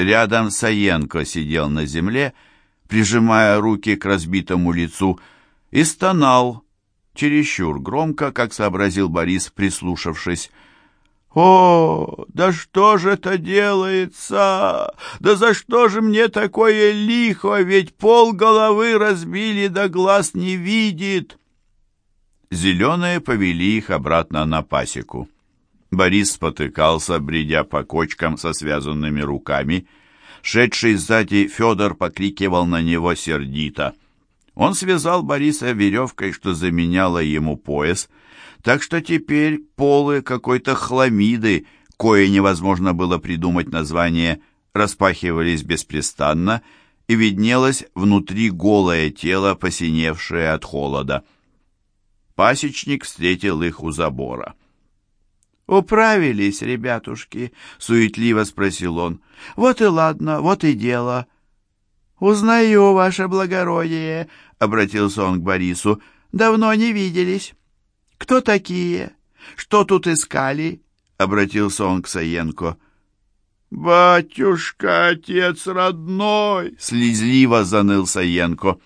Рядом Саенко сидел на земле, прижимая руки к разбитому лицу, и стонал, чересчур громко, как сообразил Борис, прислушавшись. «О, да что же это делается? Да за что же мне такое лихо? Ведь пол головы разбили, да глаз не видит!» Зеленые повели их обратно на пасеку. Борис спотыкался, бредя по кочкам со связанными руками. Шедший сзади Федор покрикивал на него сердито. Он связал Бориса веревкой, что заменяло ему пояс, так что теперь полы какой-то хламиды, кое невозможно было придумать название, распахивались беспрестанно, и виднелось внутри голое тело, посиневшее от холода. Пасечник встретил их у забора. «Управились, ребятушки?» — суетливо спросил он. «Вот и ладно, вот и дело». «Узнаю, ваше благородие», — обратился он к Борису. «Давно не виделись». «Кто такие? Что тут искали?» — обратился он к Саенко. «Батюшка, отец родной!» — слезливо заныл Саенко.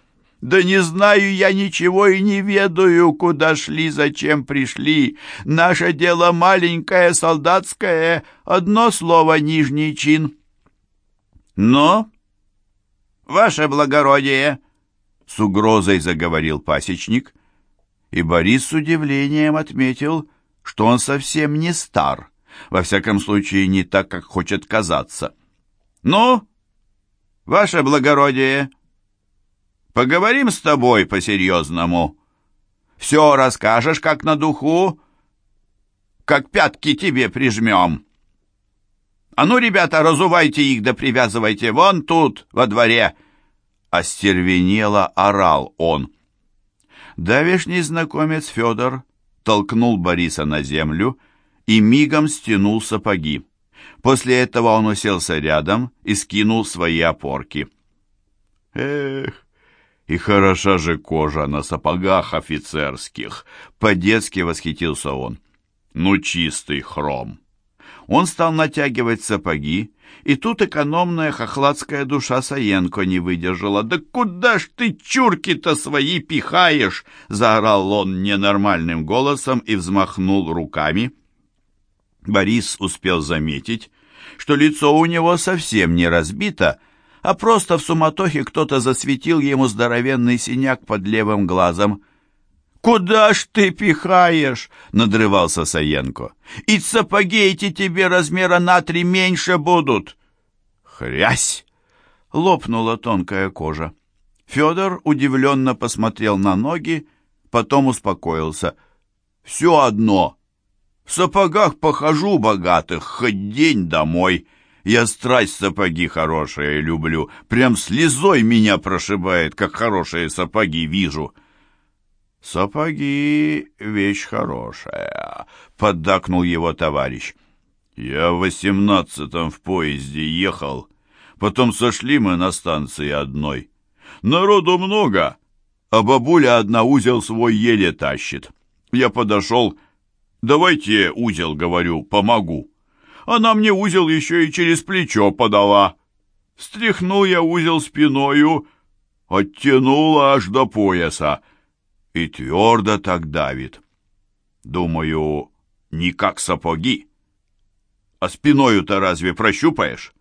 «Да не знаю я ничего и не ведаю, куда шли, зачем пришли. Наше дело маленькое, солдатское, одно слово нижний чин». «Но, ваше благородие!» — с угрозой заговорил пасечник — и Борис с удивлением отметил, что он совсем не стар, во всяком случае не так, как хочет казаться. «Ну, ваше благородие, поговорим с тобой по-серьезному. Все расскажешь, как на духу, как пятки тебе прижмем. А ну, ребята, разувайте их да привязывайте вон тут, во дворе!» Остервенело орал он. Давешний знакомец Федор толкнул Бориса на землю и мигом стянул сапоги. После этого он уселся рядом и скинул свои опорки. «Эх, и хороша же кожа на сапогах офицерских!» По-детски восхитился он. «Ну, чистый хром!» Он стал натягивать сапоги, и тут экономная хохладская душа Саенко не выдержала. «Да куда ж ты чурки-то свои пихаешь?» — заорал он ненормальным голосом и взмахнул руками. Борис успел заметить, что лицо у него совсем не разбито, а просто в суматохе кто-то засветил ему здоровенный синяк под левым глазом — «Куда ж ты пихаешь?» — надрывался Саенко. «И сапоги эти тебе размера на три меньше будут!» «Хрясь!» — лопнула тонкая кожа. Федор удивленно посмотрел на ноги, потом успокоился. «Все одно. В сапогах похожу богатых, хоть день домой. Я страсть сапоги хорошие люблю. Прям слезой меня прошибает, как хорошие сапоги вижу». «Сапоги — вещь хорошая», — поддакнул его товарищ. «Я в восемнадцатом в поезде ехал. Потом сошли мы на станции одной. Народу много, а бабуля одна узел свой еле тащит. Я подошел. «Давайте узел, — говорю, — помогу». Она мне узел еще и через плечо подала. Стряхнул я узел спиною, оттянула аж до пояса и твердо так давит. Думаю, не как сапоги. А спиною-то разве прощупаешь?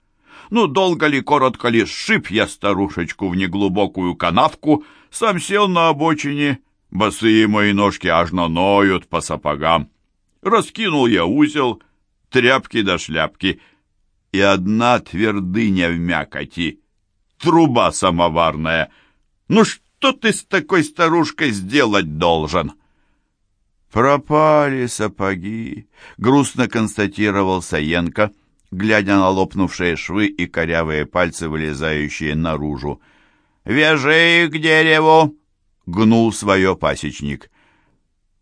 Ну, долго ли, коротко ли, сшиб я старушечку в неглубокую канавку, сам сел на обочине, босые мои ножки аж ноют по сапогам. Раскинул я узел, тряпки до шляпки, и одна твердыня в мякоти, труба самоварная. Ну что ты с такой старушкой сделать должен?» «Пропали сапоги», — грустно констатировал Саенко, глядя на лопнувшие швы и корявые пальцы, вылезающие наружу. «Вяжи их к дереву!» — гнул свое пасечник.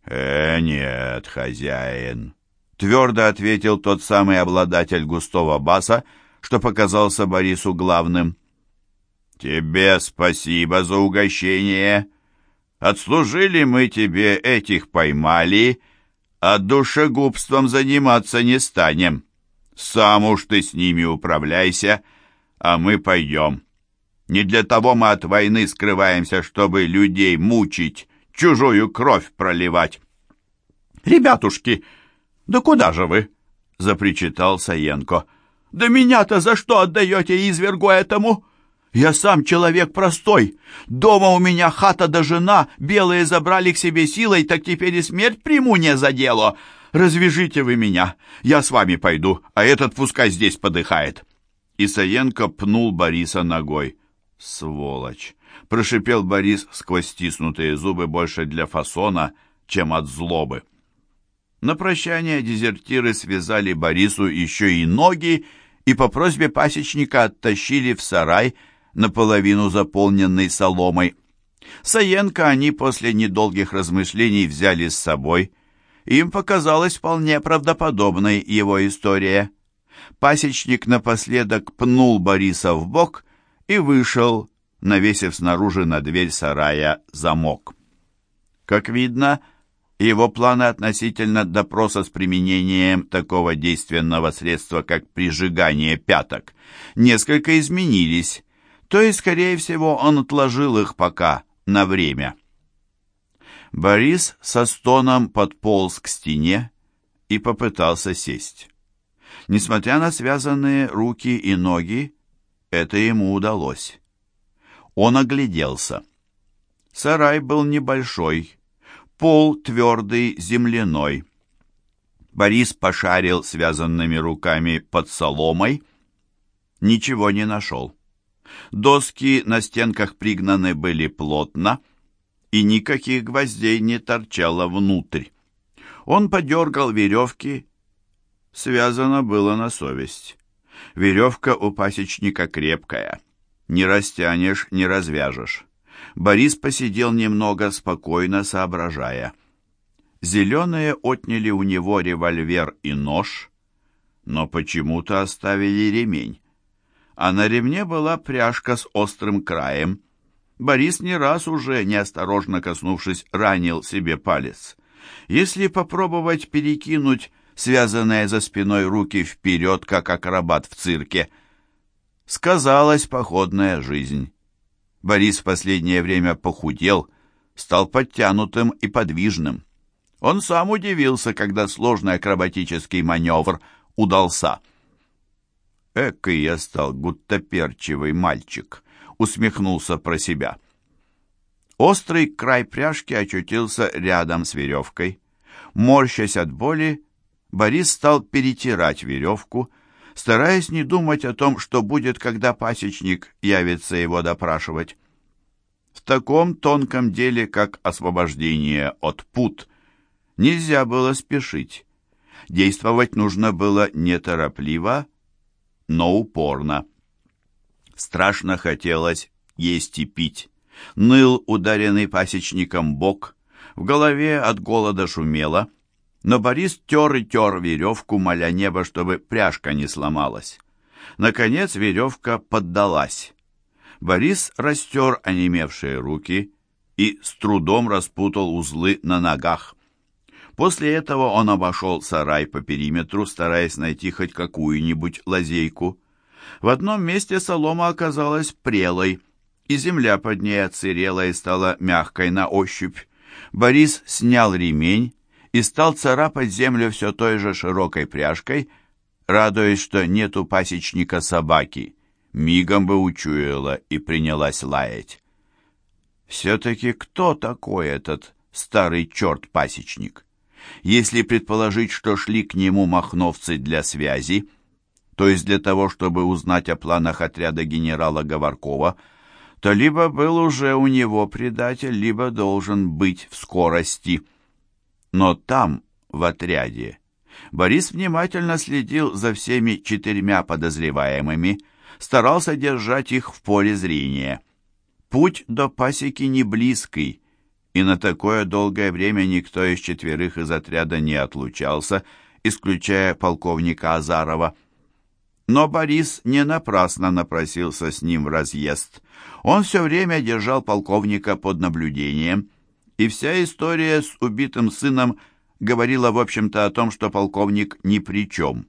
«Э, нет, хозяин», — твердо ответил тот самый обладатель густого баса, что показался Борису главным. «Тебе спасибо за угощение. Отслужили мы тебе, этих поймали, а душегубством заниматься не станем. Сам уж ты с ними управляйся, а мы пойдем. Не для того мы от войны скрываемся, чтобы людей мучить, чужую кровь проливать. «Ребятушки, да куда же вы?» — запричитал Саенко. «Да меня-то за что отдаете извергу этому? Я сам человек простой. Дома у меня хата да жена, белые забрали к себе силой, так теперь и смерть приму не за дело. Развяжите вы меня, я с вами пойду, а этот пускай здесь подыхает». И Саенко пнул Бориса ногой. «Сволочь!» — прошипел Борис сквозь стиснутые зубы больше для фасона, чем от злобы. На прощание дезертиры связали Борису еще и ноги и по просьбе пасечника оттащили в сарай, наполовину заполненный соломой. Саенко они после недолгих размышлений взяли с собой. Им показалась вполне правдоподобной его история. Пасечник напоследок пнул Бориса в бок и вышел, навесив снаружи на дверь сарая замок. Как видно, его планы относительно допроса с применением такого действенного средства, как прижигание пяток, несколько изменились, то есть, скорее всего, он отложил их пока на время. Борис со стоном подполз к стене и попытался сесть. Несмотря на связанные руки и ноги, это ему удалось. Он огляделся. Сарай был небольшой, Пол твердый, земляной. Борис пошарил связанными руками под соломой. Ничего не нашел. Доски на стенках пригнаны были плотно, и никаких гвоздей не торчало внутрь. Он подергал веревки. Связано было на совесть. Веревка у пасечника крепкая. Не растянешь, не развяжешь. Борис посидел немного спокойно, соображая. Зеленые отняли у него револьвер и нож, но почему-то оставили ремень. А на ремне была пряжка с острым краем. Борис не раз уже, неосторожно коснувшись, ранил себе палец. Если попробовать перекинуть связанные за спиной руки вперед, как акробат в цирке, сказалась походная жизнь. Борис в последнее время похудел, стал подтянутым и подвижным. Он сам удивился, когда сложный акробатический маневр удался. «Экой я стал гуттаперчивый мальчик», — усмехнулся про себя. Острый край пряжки очутился рядом с веревкой. Морщась от боли, Борис стал перетирать веревку, стараясь не думать о том, что будет, когда пасечник явится его допрашивать. В таком тонком деле, как освобождение от пут, нельзя было спешить. Действовать нужно было неторопливо, но упорно. Страшно хотелось есть и пить. Ныл ударенный пасечником бок, в голове от голода шумело — но Борис тер и тер веревку, моля небо, чтобы пряжка не сломалась. Наконец веревка поддалась. Борис растер онемевшие руки и с трудом распутал узлы на ногах. После этого он обошел сарай по периметру, стараясь найти хоть какую-нибудь лазейку. В одном месте солома оказалась прелой, и земля под ней отсырела и стала мягкой на ощупь. Борис снял ремень, и стал царапать землю все той же широкой пряжкой, радуясь, что нету пасечника собаки. Мигом бы учуяла и принялась лаять. Все-таки кто такой этот старый черт-пасечник? Если предположить, что шли к нему махновцы для связи, то есть для того, чтобы узнать о планах отряда генерала Говоркова, то либо был уже у него предатель, либо должен быть в скорости – но там, в отряде, Борис внимательно следил за всеми четырьмя подозреваемыми, старался держать их в поле зрения. Путь до пасеки не близкий, и на такое долгое время никто из четверых из отряда не отлучался, исключая полковника Азарова. Но Борис не напрасно напросился с ним в разъезд. Он все время держал полковника под наблюдением – и вся история с убитым сыном говорила, в общем-то, о том, что полковник ни при чем,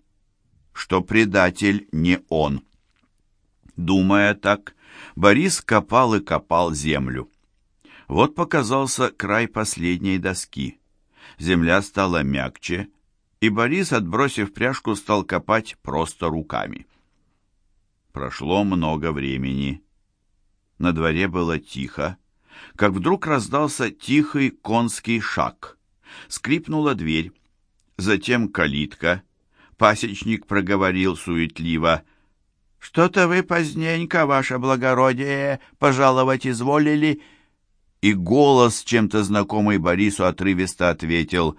что предатель не он. Думая так, Борис копал и копал землю. Вот показался край последней доски. Земля стала мягче, и Борис, отбросив пряжку, стал копать просто руками. Прошло много времени. На дворе было тихо, как вдруг раздался тихий конский шаг. Скрипнула дверь, затем калитка. Пасечник проговорил суетливо. «Что-то вы поздненько, ваше благородие, пожаловать изволили?» И голос, чем-то знакомый Борису, отрывисто ответил.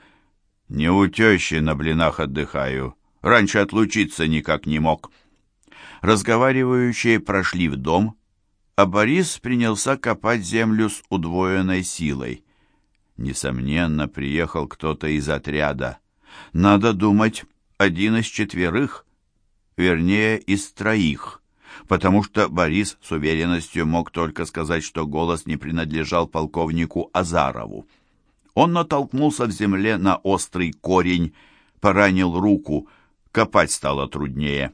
«Не у тещи на блинах отдыхаю. Раньше отлучиться никак не мог». Разговаривающие прошли в дом, а Борис принялся копать землю с удвоенной силой. Несомненно, приехал кто-то из отряда. Надо думать, один из четверых, вернее, из троих, потому что Борис с уверенностью мог только сказать, что голос не принадлежал полковнику Азарову. Он натолкнулся в земле на острый корень, поранил руку, копать стало труднее.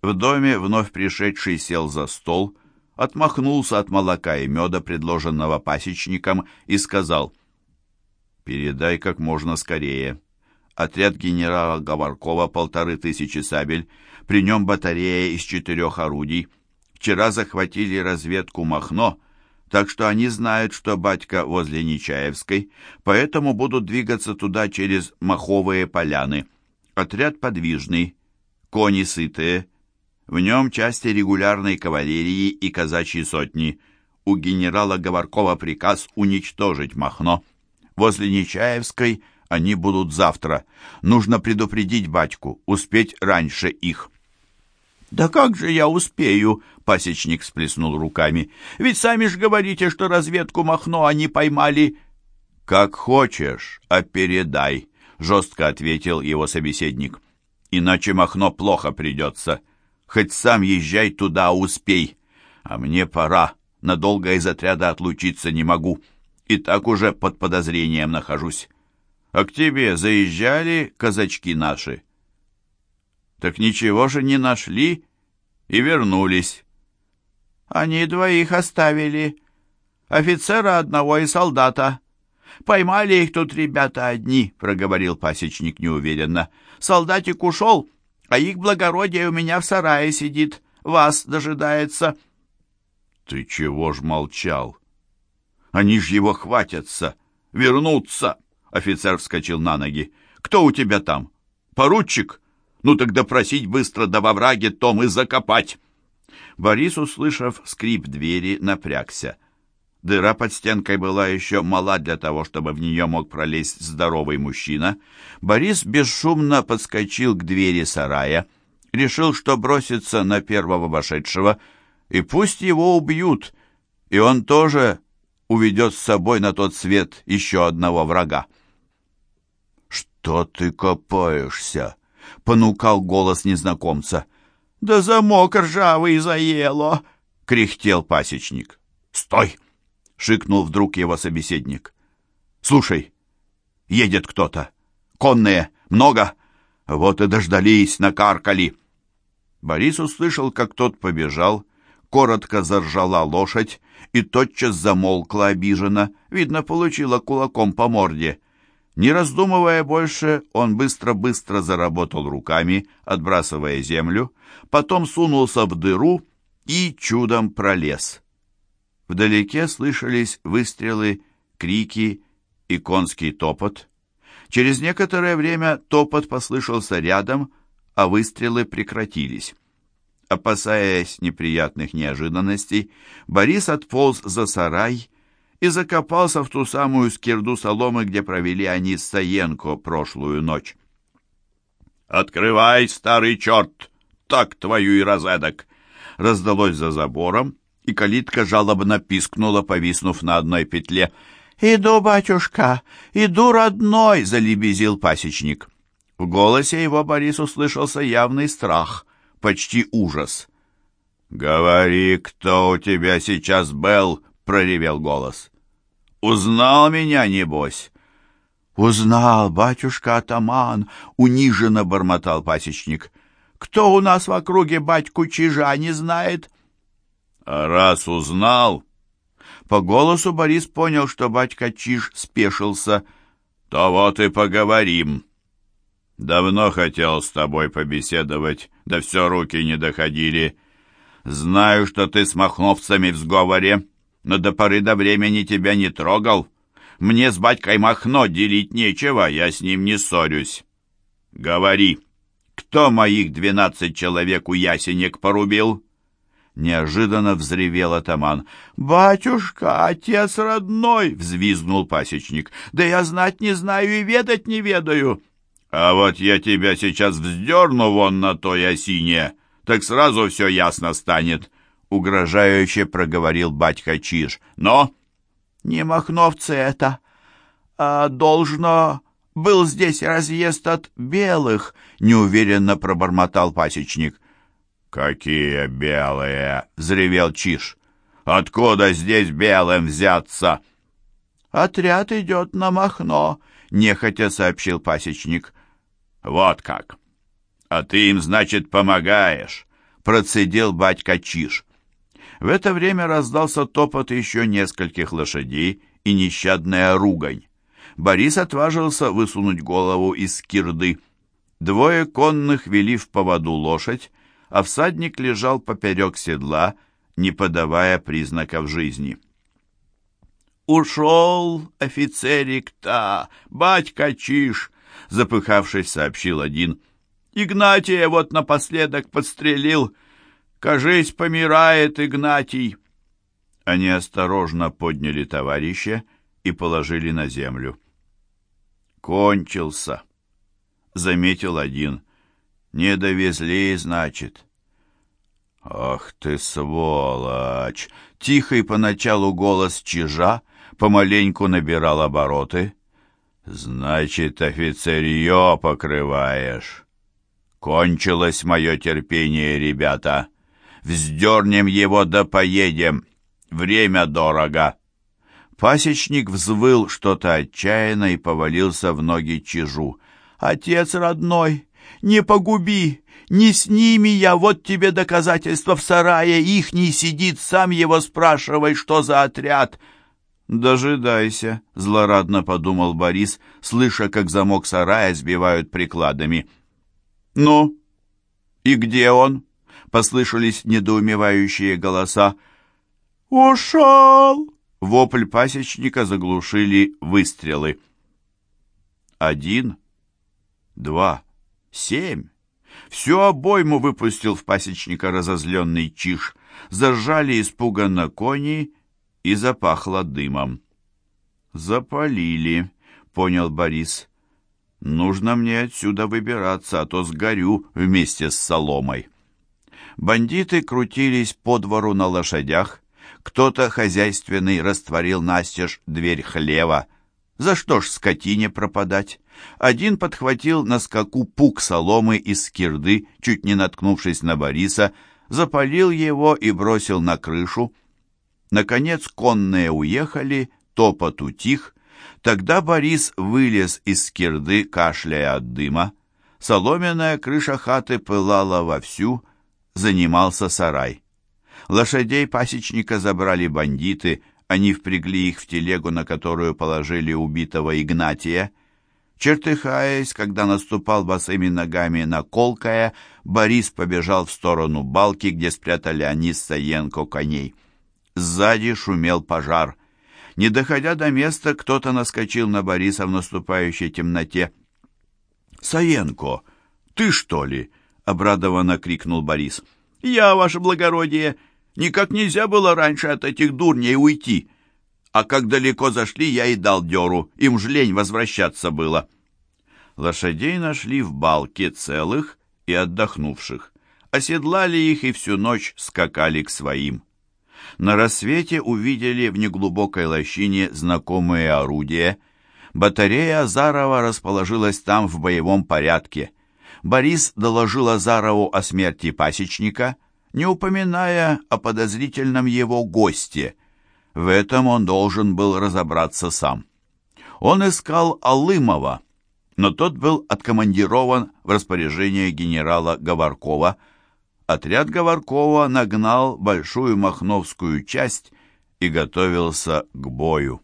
В доме вновь пришедший сел за стол, отмахнулся от молока и меда, предложенного пасечником, и сказал «Передай как можно скорее. Отряд генерала Говоркова полторы тысячи сабель, при нем батарея из четырех орудий. Вчера захватили разведку Махно, так что они знают, что батька возле Нечаевской, поэтому будут двигаться туда через маховые поляны. Отряд подвижный, кони сытые, в нем части регулярной кавалерии и казачьи сотни. У генерала Говоркова приказ уничтожить Махно. Возле Нечаевской они будут завтра. Нужно предупредить батьку, успеть раньше их. «Да как же я успею?» — пасечник сплеснул руками. «Ведь сами ж говорите, что разведку Махно они поймали». «Как хочешь, а передай», — жестко ответил его собеседник. «Иначе Махно плохо придется». Хоть сам езжай туда, успей. А мне пора. Надолго из отряда отлучиться не могу. И так уже под подозрением нахожусь. А к тебе заезжали казачки наши? Так ничего же не нашли и вернулись. Они двоих оставили. Офицера одного и солдата. Поймали их тут ребята одни, проговорил пасечник неуверенно. Солдатик ушел, а их благородие у меня в сарае сидит, вас дожидается». «Ты чего ж молчал? Они ж его хватятся, вернутся!» Офицер вскочил на ноги. «Кто у тебя там? Поручик? Ну тогда просить быстро да во враге том и закопать!» Борис, услышав скрип двери, напрягся. Дыра под стенкой была еще мала для того, чтобы в нее мог пролезть здоровый мужчина. Борис бесшумно подскочил к двери сарая, решил, что бросится на первого вошедшего, и пусть его убьют, и он тоже уведет с собой на тот свет еще одного врага. «Что ты копаешься?» — понукал голос незнакомца. «Да замок ржавый заело!» — кряхтел пасечник. «Стой!» Шикнул вдруг его собеседник. «Слушай, едет кто-то. Конные, много. Вот и дождались, накаркали». Борис услышал, как тот побежал, коротко заржала лошадь и тотчас замолкла обиженно, видно, получила кулаком по морде. Не раздумывая больше, он быстро-быстро заработал руками, отбрасывая землю, потом сунулся в дыру и чудом пролез. Вдалеке слышались выстрелы, крики и конский топот. Через некоторое время топот послышался рядом, а выстрелы прекратились. Опасаясь неприятных неожиданностей, Борис отполз за сарай и закопался в ту самую скирду соломы, где провели они с Саенко прошлую ночь. «Открывай, старый черт! Так твою и розедок!» раздалось за забором, и калитка жалобно пискнула, повиснув на одной петле. «Иду, батюшка, иду, родной!» — залебезил пасечник. В голосе его Борис услышался явный страх, почти ужас. «Говори, кто у тебя сейчас был?» — проревел голос. «Узнал меня, небось?» «Узнал, батюшка-атаман!» — униженно бормотал пасечник. «Кто у нас в округе батьку Чижа не знает?» Раз узнал... По голосу Борис понял, что батька Чиж спешился. То вот и поговорим. Давно хотел с тобой побеседовать, да все руки не доходили. Знаю, что ты с махновцами в сговоре, но до поры до времени тебя не трогал. Мне с батькой Махно делить нечего, я с ним не ссорюсь. Говори, кто моих двенадцать человек у ясенек порубил?» Неожиданно взревел атаман. «Батюшка, отец родной!» — взвизгнул пасечник. «Да я знать не знаю и ведать не ведаю!» «А вот я тебя сейчас вздерну вон на той осине, так сразу все ясно станет!» — угрожающе проговорил батька Чиж. «Но...» «Не махновцы это, а должно...» «Был здесь разъезд от белых», — неуверенно пробормотал пасечник. «Какие белые!» — взревел Чиж. «Откуда здесь белым взяться?» «Отряд идет на Махно», — нехотя сообщил пасечник. «Вот как! А ты им, значит, помогаешь!» — процедил батька Чиж. В это время раздался топот еще нескольких лошадей и нещадная ругань. Борис отважился высунуть голову из скирды. Двое конных вели в поводу лошадь, а всадник лежал поперек седла, не подавая признаков жизни. «Ушел офицерик-то, батька Чиш!» — запыхавшись, сообщил один. «Игнатия вот напоследок подстрелил. Кажись, помирает Игнатий!» Они осторожно подняли товарища и положили на землю. «Кончился», — заметил один. Не довезли, значит. Ах ты сволочь! Тихий поначалу голос чижа помаленьку набирал обороты. Значит, офицерье покрываешь. Кончилось мое терпение, ребята. Вздернем его да поедем. Время дорого. Пасечник взвыл что-то отчаянно и повалился в ноги чижу. «Отец родной, не погуби! Не с ними я, вот тебе доказательство в сарае, их не сидит, сам его спрашивай, что за отряд!» «Дожидайся», — злорадно подумал Борис, слыша, как замок сарая сбивают прикладами. «Ну, и где он?» — послышались недоумевающие голоса. «Ушел!» — вопль пасечника заглушили выстрелы. «Один, два, Семь. Всю обойму выпустил в пасечника разозленный чиж. Заржали испуганно кони и запахло дымом. «Запалили», — понял Борис. «Нужно мне отсюда выбираться, а то сгорю вместе с соломой». Бандиты крутились по двору на лошадях. Кто-то хозяйственный растворил настежь дверь хлева — за что ж скотине пропадать? Один подхватил на скаку пук соломы из скирды, чуть не наткнувшись на Бориса, запалил его и бросил на крышу. Наконец конные уехали, топот утих. Тогда Борис вылез из скирды, кашляя от дыма. Соломенная крыша хаты пылала вовсю, занимался сарай. Лошадей пасечника забрали бандиты, они впрягли их в телегу, на которую положили убитого Игнатия. Чертыхаясь, когда наступал босыми ногами на колкая, Борис побежал в сторону балки, где спрятали они с Саенко коней. Сзади шумел пожар. Не доходя до места, кто-то наскочил на Бориса в наступающей темноте. «Саенко, ты что ли?» — обрадованно крикнул Борис. «Я, ваше благородие!» Никак нельзя было раньше от этих дурней уйти. А как далеко зашли, я и дал дёру. Им ж лень возвращаться было. Лошадей нашли в балке целых и отдохнувших. Оседлали их и всю ночь скакали к своим. На рассвете увидели в неглубокой лощине знакомые орудия. Батарея Азарова расположилась там в боевом порядке. Борис доложил Азарову о смерти пасечника — не упоминая о подозрительном его госте. В этом он должен был разобраться сам. Он искал Алымова, но тот был откомандирован в распоряжение генерала Говоркова. отряд Говоркова нагнал большую махновскую часть и готовился к бою.